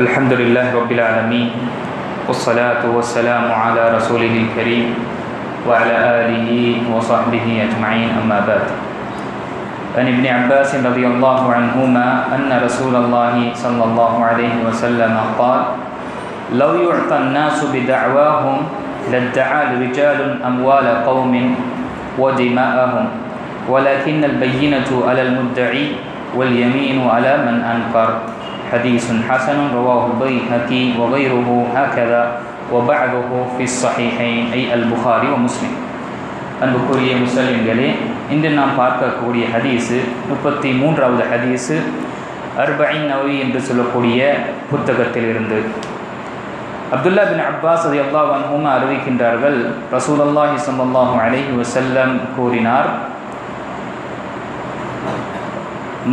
الحمد لله رب العالمين والصلاة والسلام على رسوله الكريم وعلى آله وصحبه أجمعين أما بعد. عن ابن عباس رضي الله عنهما أن رسول الله صلى الله عليه وسلم قال لو يعطى الناس بدعواهم لادعى رجال أموال قوم ودماءهم ولكن البينة على المدعي واليمين على من أنكر. حديث حسن رواه البيهقي وغيره هكذا وبعضه في الصحيحين أي البخاري ومسلم அன்புக்குரிய முஸ்லிம்களே இன்று நாம் பார்க்கக்கூடிய ஹதீஸு முப்பத்தி மூன்றாவது ஹதீஸு அர்பைன் நவி என்று சொல்லக்கூடிய புத்தகத்திலிருந்து அப்துல்லா பின் அப்பாஸ் அது அல்லா வன்ஹூமா அறிவிக்கின்றார்கள் ரசூலல்லாஹி சல்லாஹூ அலைஹி வசல்லம் கூறினார்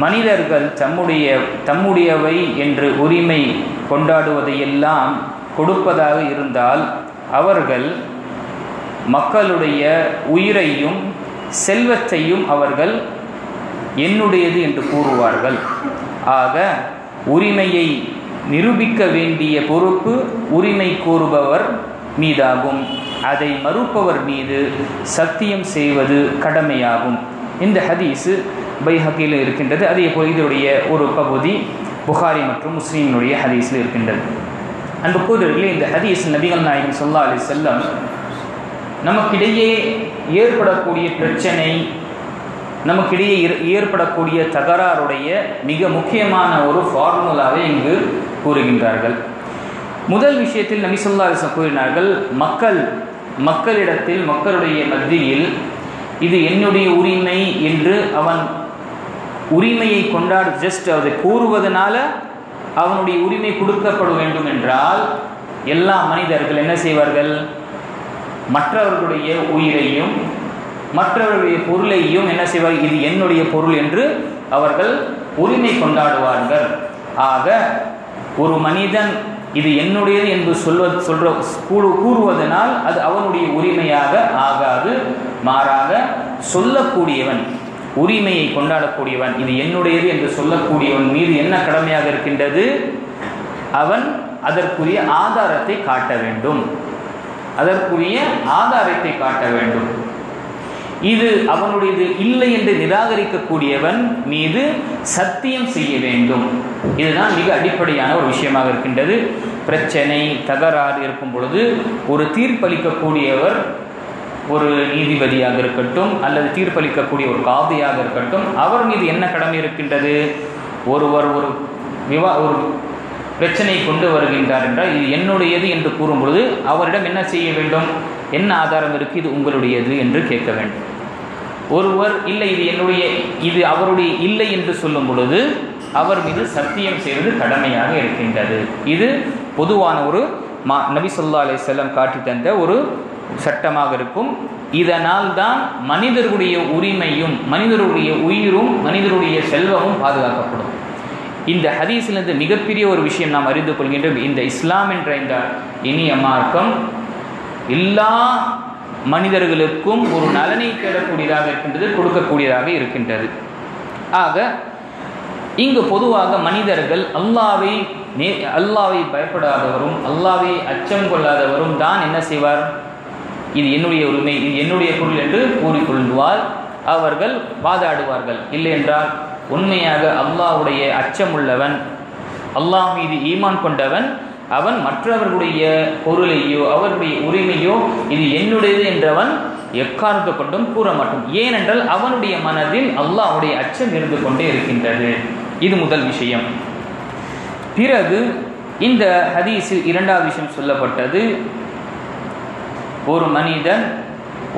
மனிதர்கள் தம்முடைய தம்முடையவை என்று உரிமை கொண்டாடுவதையெல்லாம் கொடுப்பதாக இருந்தால் அவர்கள் மக்களுடைய உயிரையும் செல்வத்தையும் அவர்கள் என்னுடையது என்று கூறுவார்கள். ஆக உரிமையை நிரூபிக்க வேண்டிய பொறுப்பு உரிமை கூறுபவர் மீதாகும். அதை மறுப்பவர் மீது சத்தியம் செய்வது கடமையாகும். இந்த ஹதீஸு பைஹக்கியில் இருக்கின்றது. அதே போல் இதனுடைய ஒரு பகுதி புகாரி மற்றும் முஸ்லீமினுடைய ஹதீஸில் இருக்கின்றது. அன்பு கூறுகளில் இந்த ஹதீஸ் நபிகள் நாயகம் சொல்லா அலி செல்லம் நமக்கிடையே ஏற்படக்கூடிய பிரச்சனை நமக்கிடையே ஏற்படக்கூடிய தகராறுடைய மிக முக்கியமான ஒரு ஃபார்முலாவை இங்கு கூறுகின்றார்கள். முதல் விஷயத்தில் நபி சொல்லா அலிசம் கூறினார்கள் மக்கள் மக்களிடத்தில் மக்களுடைய மத்தியில் இது என்னுடைய உரிமை என்று அவன் உரிமையை கொண்டாடு ஜஸ்ட் அதை கூறுவதனால அவனுடைய உரிமை கொடுக்கப்பட வேண்டும் என்றால் எல்லா மனிதர்கள் என்ன செய்வார்கள்? மற்றவர்களுடைய உயிரையும் மற்றவர்களுடைய பொருளையும் என்ன செய்வார்கள்? இது என்னுடைய பொருள் என்று அவர்கள் உரிமை கொண்டாடுவார்கள். ஆக ஒரு மனிதன் இது என்னுடையது என்று சொல்வது சொல்ற கூறுவதனால் அது அவனுடைய உரிமையாக ஆகாது. மாறாக சொல்லக்கூடியவன் உரிமையை கொண்டாடக்கூடியவன் இது என்னுடையது என்று சொல்லக்கூடியவன் மீது என்ன கடமையாக இருக்கின்றது? அவன் அதற்குரிய ஆதாரத்தை காட்ட வேண்டும். அதற்குரிய ஆதாரத்தை காட்ட வேண்டும். இது அவனுடையது இல்லை என்று நிராகரிக்கக்கூடியவன் மீது சத்தியம் செய்ய வேண்டும். இதுதான் மிக அடிப்படையான ஒரு விஷயமாக இருக்கின்றது. பிரச்சனை தகராறு இருக்கும் பொழுது ஒரு தீர்ப்பளிக்கக்கூடியவர் ஒரு நீதிபதியாக இருக்கட்டும் அல்லது தீர்ப்பளிக்கக்கூடிய ஒரு காதியாக இருக்கட்டும் அவர் மீது என்ன கடமை இருக்கின்றது? ஒருவர் ஒரு விவா ஒரு பிரச்சனை கொண்டு வருகின்றார் என்றால் இது என்னுடையது என்று கூறும் பொழுது அவரிடம் என்ன செய்ய வேண்டும்? என்ன ஆதாரம் இருக்குது இது உங்களுடையது என்று கேட்க வேண்டும். ஒருவர் இல்லை இது என்னுடைய இது அவருடைய இல்லை என்று சொல்லும் பொழுது அவர் மீது சத்தியம் செய்வது கடமையாக இருக்கின்றது. இது பொதுவான ஒரு மா நபி சொல்லா அலி செல்லம் காட்டி தந்த ஒரு சட்டமாக இருக்கும். இதனால் தான் மனிதர்களுடைய உரிமையும் மனிதருடைய உயிரும் மனிதருடைய செல்வமும் பாதுகாக்கப்படும். இந்த ஹதீஸிலிருந்து மிகப்பெரிய ஒரு விஷயம் நாம் அறிந்து கொள்கின்றோம். இந்த இஸ்லாம் என்ற இந்த இனிய மார்க்கம் எல்லா மனிதர்களுக்கும் ஒரு நலனை தேடக்கூடியதாக இருக்கின்றது கொடுக்கக்கூடியதாக இருக்கின்றது. ஆக இங்கு பொதுவாக மனிதர்கள் அல்லாவை நே அல்லாவை பயப்படாதவரும் அல்லாவை அச்சம் கொள்ளாதவரும் தான் என்ன செய்வார்? இது என்னுடைய உரிமை இது என்னுடைய பொருள் என்று கூறிக்கொள்வார். அவர்கள் வாதாடுவார்கள். இல்லை என்றால் உண்மையாக அல்லாஹுடைய அச்சமுள்ளவன் அல்லாஹ் மீது ஈமான் கொண்டவன் அவன் மற்றவர்களுடைய பொருளையோ அவர்களுடைய உரிமையோ இது என்னுடையது என்றவன் எக்காரணத்தை கொண்டும் கூற மாட்டோம் ஏனென்றால் அவனுடைய மனதில் அல்லாஹுடைய அச்சம் இருந்து கொண்டே இருக்கின்றது. இது முதல் விஷயம். பிறகு இந்த ஹதீஸில் இரண்டாவது விஷயம் சொல்லப்பட்டது. ஒரு மனிதன்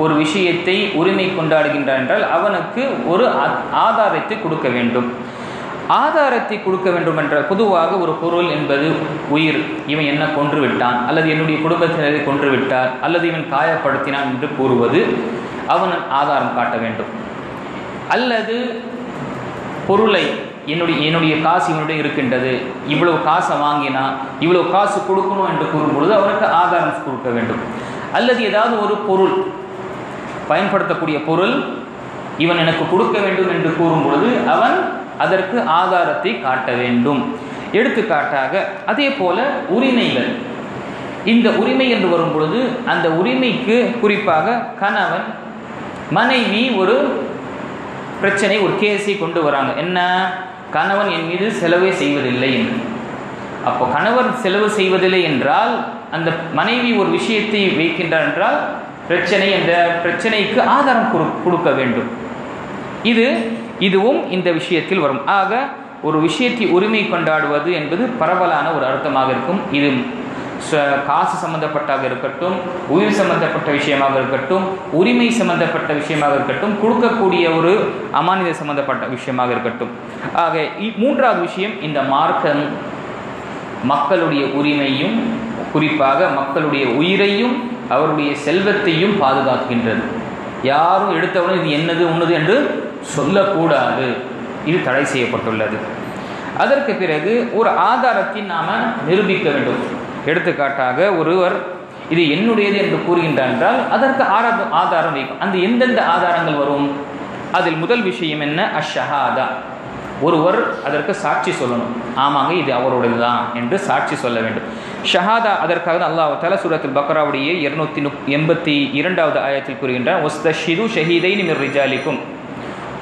ஒரு விஷயத்தை உரிமை கொண்டாடுகின்றான் என்றால் அவனுக்கு ஒரு ஆதாரத்தை கொடுக்க வேண்டும். ஆதாரத்தை கொடுக்க வேண்டும் என்றால் பொதுவாக ஒரு பொருள் என்பது உயிர். இவன் என்ன கொன்று விட்டான் அல்லது என்னுடைய குடும்பத்தினரை கொன்று விட்டார் அல்லது இவன் காயப்படுத்தினான் என்று கூறுவது அவன் ஆதாரம் காட்ட வேண்டும். அல்லது பொருளை என்னுடைய என்னுடைய காசு இவனுடைய இருக்கின்றது இவ்வளவு காசை வாங்கினா இவ்வளவு காசு கொடுக்கணும் என்று கூறும்பொழுது அவனுக்கு ஆதாரம் கொடுக்க வேண்டும். அல்லது ஏதாவது ஒரு பொருள் பயன்படுத்தக்கூடிய பொருள் இவன் எனக்கு கொடுக்க வேண்டும் என்று கூறும் பொழுது அவன் அதற்கு ஆதாரத்தை காட்ட வேண்டும். எடுத்துக்காட்டாக அதே போல உரிமைகள். இந்த உரிமை என்று வரும் பொழுது அந்த உரிமைக்கு குறிப்பாக கணவன் மனைவி ஒரு பிரச்சனை ஒரு கேஸை கொண்டு வராங்க. என்ன? கணவன் என் மீது செலவே செய்வதில்லை என்று. அப்போ கணவர் செலவு செய்வதில்லை என்றால் அந்த மனைவி ஒரு விஷயத்தை வைக்கின்றார் என்றால் பிரச்சனை அந்த பிரச்சனைக்கு ஆதாரம் கொடு- கொடுக்க வேண்டும். இது இதுவும் இந்த விஷயத்தில் வரும். ஆக ஒரு விஷயத்தை உரிமை கொண்டாடுவது என்பது பரவலான ஒரு அர்த்தமாக இருக்கும். இது ச- காசு சம்பந்தப்பட்டாக இருக்கட்டும் உயிர் சம்பந்தப்பட்ட விஷயமாக இருக்கட்டும் உரிமை சம்பந்தப்பட்ட விஷயமாக இருக்கட்டும் கொடுக்கக்கூடிய ஒரு அமானித சம்பந்தப்பட்ட விஷயமாக இருக்கட்டும். ஆக இ- மூன்றாவது விஷயம் இந்த மார்க்கம் மக்களுடைய உரிமையும் குறிப்பாக மக்களுடைய உயிரையும் அவருடைய செல்வத்தையும் பாதுகாக்கின்றது. யாரும் எடுத்தவுடன் இது என்னது உன்னது என்று சொல்லக்கூடாது. இது தடை செய்யப்பட்டுள்ளது. அதற்கு பிறகு ஒரு ஆதாரத்தை நாம் நிரூபிக்க வேண்டும். எடுத்துக்காட்டாக ஒருவர் இது என்னுடையது என்று கூறுகின்றார் என்றால் அதற்கு ஆரம்ப ஆதாரம் வைக்கும். அந்த எந்தெந்த ஆதாரங்கள் வரும்? அதில் முதல் விஷயம் என்ன? அஷஹாதா. ஒருவர் அதற்கு சாட்சி சொல்லணும். ஆமாங்க இது அவருடையது தான் என்று சாட்சி சொல்ல வேண்டும். ஷஹாதா அதற்காக தான் அல்லாஹ் தல சூரத்தில் பக்ராவுடைய இருநூத்தி நு எண்பத்தி இரண்டாவது ஆயத்தில் கூறுகின்றார் ஒஸ்தஷிது ஷஹீதைன் மிர் ரிஜாலிக்கும்.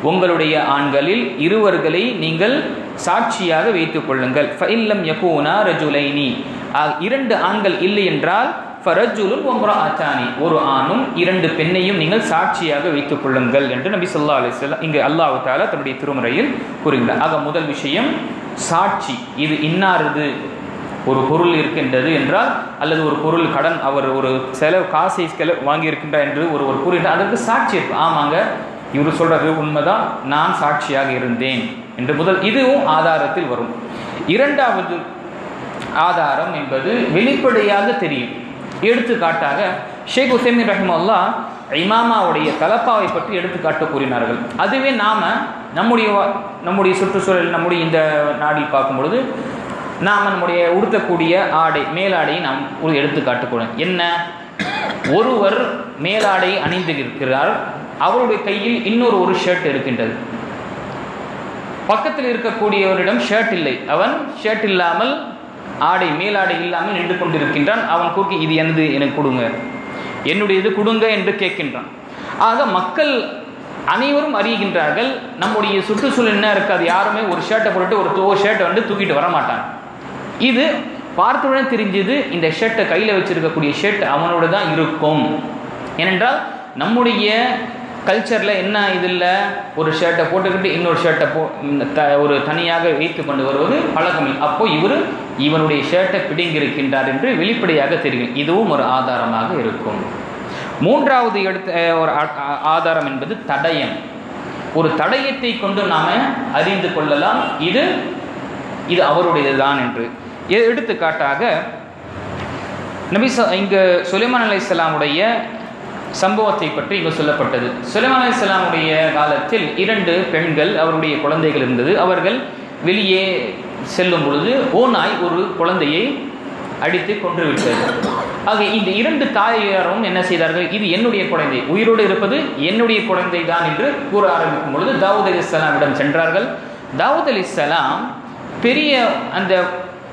உங்களுடைய ஆண்களில் இருவர்களை நீங்கள் சாட்சியாக வைத்துக் கொள்ளுங்கள். ஃபஇல்லம் யகூனா ரஜுலைனி. ஆக, இரண்டு ஆண்கள் இல்லை என்றால் ஃபரஜுலுன் ஒம்ராஅத்தானி ஒரு ஆணும் இரண்டு பெண்ணையும் நீங்கள் சாட்சியாக வைத்துக் கொள்ளுங்கள் என்று நபி சொல்லா அலைஹி வஸல்லம் இங்கு அல்லாஹ் தாலா தன்னுடைய திருமுறையில் கூறுகிறார். ஆக முதல் விஷயம் சாட்சி. இது இன்னாரது? ஒரு பொருள் இருக்கின்றது என்றால் அல்லது ஒரு பொருள் கடன் அவர் ஒரு செலவு காசை செலவு வாங்கியிருக்கின்றார் என்று ஒரு ஒரு கூறுகின்றார். அதற்கு சாட்சி இருக்கு. ஆமாங்க இவர் சொல்றது உண்மைதான். நான் சாட்சியாக இருந்தேன் என்று முதல் இதுவும் ஆதாரத்தில் வரும். இரண்டாவது ஆதாரம் என்பது வெளிப்படையாக தெரியும். எடுத்துக்காட்டாக ஷேக் உசைமின் ரஹிமல்லா இமாமாவுடைய தலப்பாவை பற்றி எடுத்துக்காட்டு கூறினார்கள். அதுவே நாம் நம்முடைய நம்முடைய சுற்றுச்சூழல் நம்முடைய இந்த நாடில் பார்க்கும் பொழுது நாம் நம்முடைய உடுத்தக்கூடிய ஆடை மேலாடையை நாம் ஒரு எடுத்துக்காட்டு கூட. என்ன? ஒருவர் மேலாடை அணிந்து இருக்கிறார் அவருடைய கையில் இன்னொரு ஒரு ஷர்ட் இருக்கின்றது. பக்கத்தில் இருக்கக்கூடியவரிடம் ஷர்ட் இல்லை. அவன் ஷர்ட் இல்லாமல் ஆடை மேலாடை இல்லாமல் நின்று கொண்டிருக்கின்றான் அவன் கூக்கி இது எனது எனக்கு கொடுங்க. என்னுடையது கொடுங்க என்று கேட்கின்றான். ஆக மக்கள் அனைவரும் அறிகின்றார்கள் நம்முடைய சுற்றுச்சூழல் என்ன இருக்காது? யாருமே ஒரு ஷர்ட்டை போட்டு ஒரு தோ ஷர்ட்டை வந்து தூக்கிட்டு வர மாட்டாங்க. இது பார்த்தவுடனே தெரிஞ்சது இந்த ஷர்ட்டை கையில் வச்சிருக்கக்கூடிய ஷர்ட் அவனோட தான் இருக்கும். ஏனென்றால் நம்முடைய கல்ச்சரில் என்ன இதில் ஒரு ஷர்ட்டை போட்டுக்கிட்டு இன்னொரு ஷர்ட்டை போ த ஒரு தனியாக வைத்து கொண்டு வருவது பழக்கம் அப்போது இவர் இவனுடைய ஷர்ட்டை பிடுங்கியிருக்கின்றார் என்று வெளிப்படையாக தெரியும். இதுவும் ஒரு ஆதாரமாக இருக்கும். மூன்றாவது எடுத்த ஒரு ஆ- ஆதாரம் என்பது தடயம். ஒரு தடயத்தை கொண்டு நாம் அறிந்து கொள்ளலாம். இது இது அவருடையதுதான் என்று. எடுத்துக்காட்டாக நபி இங்கு சுலைமான் அலைஹிஸ்ஸலாமுடைய சம்பவத்தை பற்றி இங்கு சொல்லப்பட்டது. சுலைமான் அலைஹிஸ்ஸலாமுடைய காலத்தில் இரண்டு பெண்கள் அவருடைய குழந்தைகள் இருந்தது. அவர்கள் வெளியே செல்லும் பொழுது ஓநாய் ஒரு குழந்தையை அடித்து கொன்று விட்டது ஆக இந்த இரண்டு தாயாரும் என்ன செய்தார்கள்? இது என்னுடைய குழந்தை. உயிரோடு இருப்பது என்னுடைய குழந்தை தான் என்று கூற ஆரம்பிக்கும் பொழுது தாவூத் அலி இஸ்லாமிடம் சென்றார்கள். தாவூத் அலி இஸ்லாம் பெரிய அந்த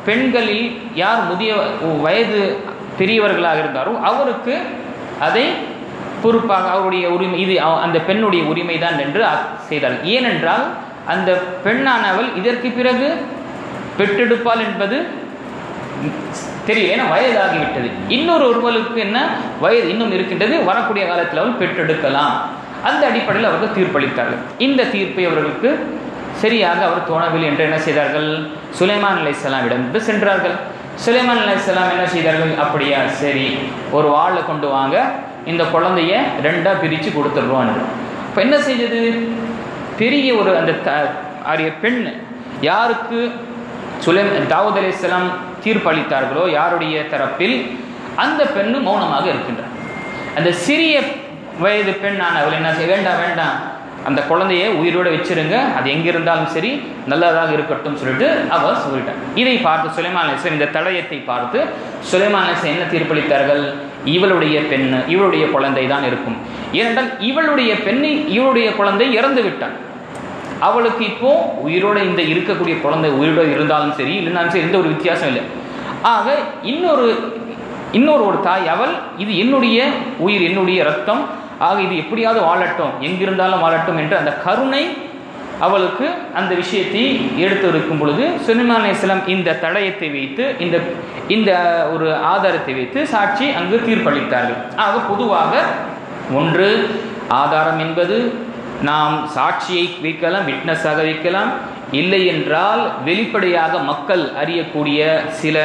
பெண்களில் யார் முதிய வயது பெரியவர்களாக இருந்தாரோ அவருக்கு அதை பொறுப்பாக அவருடைய உரிமை இது அவ- அந்த பெண்ணுடைய உரிமை தான் என்று செய்தார்கள். செய்தார் ஏனென்றால் அந்த பெண்ணானவள் இதற்கு பிறகு பெற்றெடுப்பாள் என்பது தெரியும் ஏன்னா வயதாகிவிட்டது. இன்னொரு ஒருவருக்கு என்ன? வயது இன்னும் இருக்கின்றது. வரக்கூடிய காலத்தில் அவள் பெற்றெடுக்கலாம். அந்த அடிப்படையில் அவர்கள் தீர்ப்பளித்தார்கள். இந்த தீர்ப்பை அவர்களுக்கு சரியாக அவர் தோணவில்லை என்று என்ன செய்தார்கள்? சுலைமான் அலைஹிஸ்ஸலாமிடம் சென்றார்கள். சுலைமான் அலைஹிஸ்ஸலாம் என்ன செய்தார்கள்? அப்படியா சரி ஒரு வாழை கொண்டு வாங்க. இந்த குழந்தைய ரெண்டாக பிரித்து கொடுத்துடுறோம் இப்போ என்ன செய்தது? பெரிய ஒரு அந்த த அரிய பெண் யாருக்கு சுலைம் தாவூத் அலைஹிஸ்ஸலாம் தீர்ப்பளித்தார்களோ யாருடைய தரப்பில் அந்த பெண்ணு மௌனமாக இருக்கின்றார். அந்த சிறிய வயது பெண்ணான அவள் என்ன செய்ய வேண்டாம் வேண்டாம் அந்த குழந்தையை உயிரோடு வச்சிருங்க அது எங்கே இருந்தாலும் சரி நல்லதாக இருக்கட்டும் சொல்லிட்டு அவர் சொல்லிட்டார். இதை பார்த்து சுலைமான் இந்த தடயத்தை பார்த்து சுலைமான் என்ன தீர்ப்பளித்தார்கள் இவளுடைய பெண் இவளுடைய குழந்தை தான் இருக்கும். ஏனென்றால் இவளுடைய பெண்ணை இவளுடைய குழந்தை இறந்து விட்டான். அவளுக்கு இப்போ உயிரோட இந்த இருக்கக்கூடிய குழந்தை உயிரோட இருந்தாலும் சரி இல்லைனாலும் சரி எந்த ஒரு வித்தியாசம் இல்லை. ஆக இன்னொரு இன்னொரு ஒரு தாய் அவள் இது என்னுடைய உயிர் என்னுடைய ரத்தம் ஆக இது எப்படியாவது வாழட்டும் எங்கிருந்தாலும் வாழட்டும் என்று அந்த கருணை அவளுக்கு அந்த விஷயத்தை எடுத்து இருக்கும் பொழுது சுனிமான் இஸ்லாம் இந்த தடயத்தை வைத்து இந்த இந்த ஒரு ஆதாரத்தை வைத்து சாட்சி அங்கு தீர்ப்பளித்தார்கள். ஆக பொதுவாக ஒன்று ஆதாரம் என்பது நாம் சாட்சியை வைக்கலாம் விட்னஸாக வைக்கலாம். இல்லை என்றால் வெளிப்படையாக மக்கள் அறியக்கூடிய சில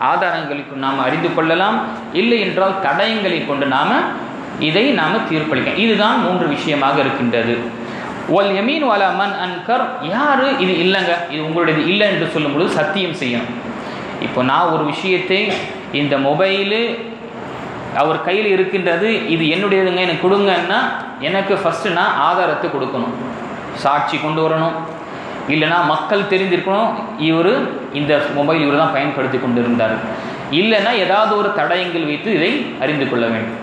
ஆதாரங்களுக்கு நாம் அறிந்து கொள்ளலாம். இல்லை என்றால் தடயங்களை கொண்டு நாம் இதை நாம் தீர்ப்பளிக்கலாம். இதுதான் மூன்று விஷயமாக இருக்கின்றது. ஒல் எமீன் வாலா மன் அன்கர் யார்? இது இல்லைங்க. இது உங்களுடையது இல்லை என்று சொல்லும் பொழுது சத்தியம் செய்யணும். இப்போ நான் ஒரு விஷயத்தை இந்த மொபைலு அவர் கையில் இருக்கின்றது இது என்னுடையதுங்க எனக்கு கொடுங்கன்னா எனக்கு ஃபஸ்ட்டு நான் ஆதாரத்தை கொடுக்கணும். சாட்சி கொண்டு வரணும். இல்லைனா மக்கள் தெரிந்திருக்கணும் இவர் இந்த மொபைல் இவர் தான் பயன்படுத்தி கொண்டு இருந்தார் இல்லைன்னா ஏதாவது ஒரு தடயங்கள் வைத்து இதை அறிந்து கொள்ள வேண்டும்.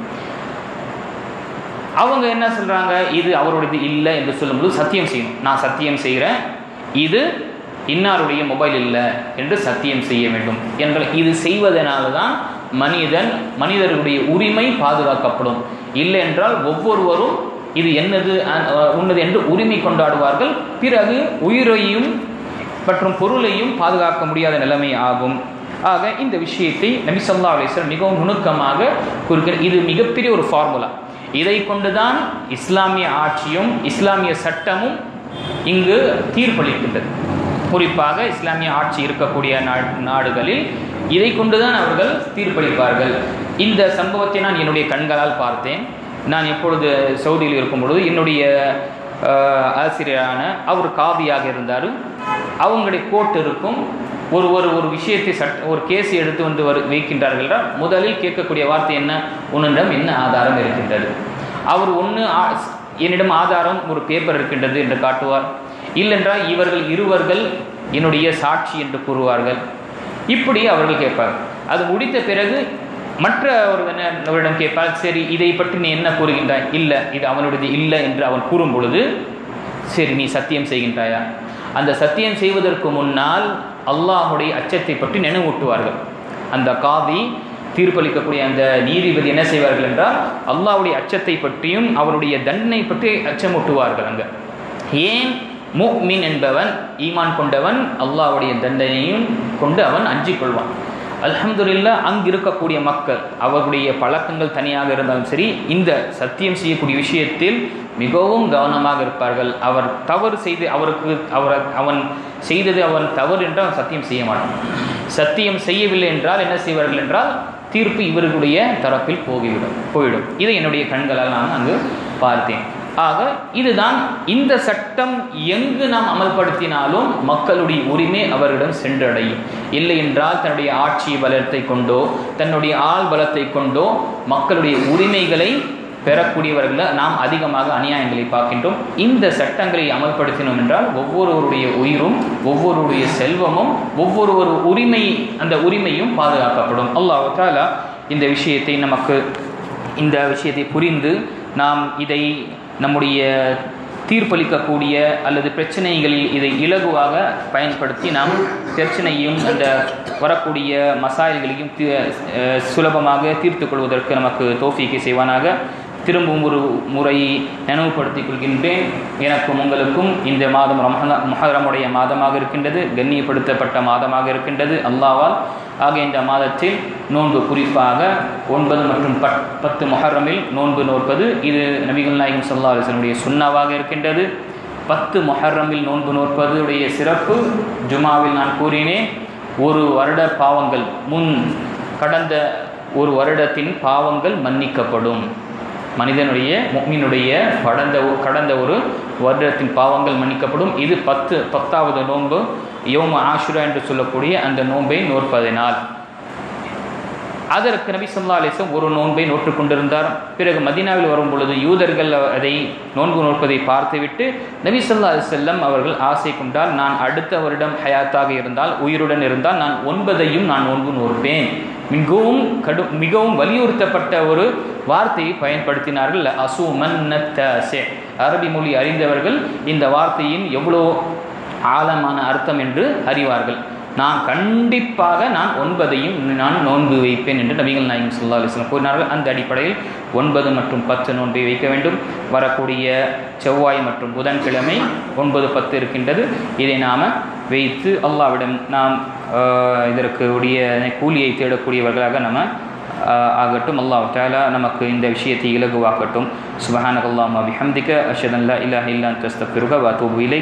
அவங்க என்ன சொல்கிறாங்க இது அவருடையது இல்லை என்று சொல்லும்போது சத்தியம் செய்யணும். நான் சத்தியம் செய்கிறேன். இது இன்னாருடைய மொபைல் இல்லை என்று சத்தியம் செய்ய வேண்டும். என்ற இது செய்வதனால தான் மனிதன் மனிதர்களுடைய உரிமை பாதுகாக்கப்படும். இல்லை என்றால் ஒவ்வொருவரும் இது என்னது உன்னது என்று உரிமை கொண்டாடுவார்கள். பிறகு உயிரையும் மற்றும் பொருளையும் பாதுகாக்க முடியாத நிலைமை ஆகும். ஆக இந்த விஷயத்தை நபிசல்லா அலிஸ்வர் மிகவும் நுணுக்கமாக குறிக்கிற இது மிகப்பெரிய ஒரு ஃபார்முலா. இதை கொண்டுதான் இஸ்லாமிய ஆட்சியும் இஸ்லாமிய சட்டமும் இங்கு தீர்ப்பளிக்கின்றது. குறிப்பாக இஸ்லாமிய ஆட்சி இருக்கக்கூடிய நாடுகளில் இதை கொண்டுதான் அவர்கள் தீர்ப்பளிப்பார்கள். இந்த சம்பவத்தை நான் என்னுடைய கண்களால் பார்த்தேன். நான் எப்பொழுது சவுதியில் இருக்கும் பொழுது என்னுடைய ஆசிரியரான அவர் காவியாக இருந்தார். அவங்களுடைய கோர்ட் இருக்கும். ஒரு ஒரு ஒரு விஷயத்தை சட் ஒரு கேஸ் எடுத்து வந்து வரு வைக்கின்றார்கள் முதலில் கேட்கக்கூடிய வார்த்தை என்ன? உன்னிடம் என்ன ஆதாரம் இருக்கின்றது? அவர் ஒன்று என்னிடம் ஆதாரம் ஒரு பேப்பர் இருக்கின்றது என்று காட்டுவார். இல்லென்றால் இவர்கள் இருவர்கள் என்னுடைய சாட்சி என்று கூறுவார்கள். இப்படி அவர்கள் கேட்பார் அது முடித்த பிறகு மற்ற ஒருவரிடம் கேட்பார் சரி இதை பற்றி நீ என்ன கூறுகின்றாய்? இல்லை இது அவனுடையது இல்லை என்று அவன் கூறும் பொழுது சரி நீ சத்தியம் செய்கின்றாயா? அந்த சத்தியம் செய்வதற்கு முன்னால் அல்லாஹுடைய அச்சத்தை பற்றி நினைவூட்டுவார்கள். அந்த காதி தீர்ப்பளிக்கக்கூடிய அந்த நீதிபதி என்ன செய்வார்கள் என்றால் அல்லாவுடைய அச்சத்தை பற்றியும் அவருடைய தண்டனை பற்றி அச்சமூட்டுவார்கள் அங்கே. ஏன்? முக்மின் என்பவன் ஈமான் கொண்டவன் அல்லாவுடைய தண்டனையும் கொண்டு அவன் அஞ்சிக் கொள்வான். அலமதுல்லா அங்கு இருக்கக்கூடிய மக்கள் அவர்களுடைய பழக்கங்கள் தனியாக இருந்தாலும் சரி இந்த சத்தியம் செய்யக்கூடிய விஷயத்தில் மிகவும் கவனமாக இருப்பார்கள். அவர் தவறு செய்து அவருக்கு அவர் அவன் செய்தது அவன் தவறு என்றால் அவன் சத்தியம் செய்ய மாட்டான். சத்தியம் செய்யவில்லை என்றால் என்ன செய்வார்கள் என்றால் தீர்ப்பு இவர்களுடைய தரப்பில் போகிவிடும் போயிடும். இதை என்னுடைய கண்களால் நான் அங்கு பார்த்தேன். ஆக இதுதான் இந்த சட்டம் எங்கு நாம் அமல்படுத்தினாலும் மக்களுடைய உரிமை அவர்களிடம் சென்றடையும். இல்லை என்றால் தன்னுடைய ஆட்சி பலத்தை கொண்டோ தன்னுடைய ஆள் பலத்தை கொண்டோ மக்களுடைய உரிமைகளை பெறக்கூடியவர்களை நாம் அதிகமாக அநியாயங்களை பார்க்கின்றோம். இந்த சட்டங்களை அமல்படுத்தினோம் என்றால் ஒவ்வொருவருடைய உயிரும் ஒவ்வொருடைய செல்வமும் ஒவ்வொருவரு உரிமை அந்த உரிமையும் பாதுகாக்கப்படும். அல்லாஹ் இந்த விஷயத்தை நமக்கு இந்த விஷயத்தை புரிந்து நாம் இதை நம்முடைய தீர்ப்பளிக்கக்கூடிய அல்லது பிரச்சனைகளில் இதை இலகுவாக பயன்படுத்தி நாம் பிரச்சனையும் அந்த வரக்கூடிய மசாயல்களையும் சுலபமாக தீர்த்து கொள்வதற்கு நமக்கு தோஃபிக்கு செய்வானாக. திரும்பவும் ஒரு முறை நினைவுபடுத்திக் கொள்கின்றேன். எனக்கும் உங்களுக்கும் இந்த மாதம் ரமஹா முஹரமுடைய மாதமாக இருக்கின்றது கண்ணியப்படுத்தப்பட்ட மாதமாக இருக்கின்றது. அல்லாவால் ஆக இந்த மாதத்தில் நோன்பு குறிப்பாக ஒன்பது மற்றும் பத் பத்து முஹர்ரமில் நோன்பு நோற்பது இது நபிகள் நாயகம் சல்லா அலிஸ்லனுடைய சுண்ணாவாக இருக்கின்றது. பத்து முஹர்ரமில் நோன்பு நோற்பதுடைய சிறப்பு ஜுமாவில் நான் கூறினேன். ஒரு வருட பாவங்கள் முன் கடந்த ஒரு வருடத்தின் பாவங்கள் மன்னிக்கப்படும். மனிதனுடைய முக்மினுடைய கடந்த கடந்த ஒரு வருடத்தின் பாவங்கள் மன்னிக்கப்படும். இது பத்து பத்தாவது நோன்பு யோம ஆஷுரா என்று சொல்லக்கூடிய அந்த நோன்பை நோற்பதனால். அதற்கு நபி சொல்லா அலிசம் ஒரு நோன்பை நோற்று கொண்டிருந்தார். பிறகு மதீனாவில் வரும் பொழுது யூதர்கள் அதை நோன்பு நோற்பதை பார்த்துவிட்டு நபி சொல்லா அலிசல்லம் அவர்கள் ஆசை கொண்டால் நான் அடுத்த வருடம் ஹயாத்தாக இருந்தால் உயிருடன் இருந்தால் நான் ஒன்பதையும் நான் நோன்பு நோற்பேன். மிகவும் கடும் மிகவும் வலியுறுத்தப்பட்ட ஒரு வார்த்தையை பயன்படுத்தினார்கள். அசுமன்னத்தே அரபி மொழி அறிந்தவர்கள் இந்த வார்த்தையின் எவ்வளோ ஆழமான அர்த்தம் என்று அறிவார்கள். நான் கண்டிப்பாக நான் ஒன்பதையும் நான் நோன்பு வைப்பேன் என்று நபிகள் நாயகம் சுல்லா அலிஸ்லாம் கூறினார்கள். அந்த அடிப்படையில் ஒன்பது மற்றும் பத்து நோன்பை வைக்க வேண்டும். வரக்கூடிய செவ்வாய் மற்றும் புதன்கிழமை ஒன்பது பத்து இருக்கின்றது. இதை நாம் வைத்து அல்லாவிடம் நாம் இதற்கு உடைய கூலியை தேடக்கூடியவர்களாக நம்ம ஆகட்டும். அல்லாஹ் தாலா நமக்கு இந்த விஷயத்தை இலகுவாக்கட்டும். சுபஹானகல்லாம் அல்லாஹ் பிஹம்திக. அஷதன் லா இலாஹ இல்லா தஸ்தஃபிருக வ தூபு இலை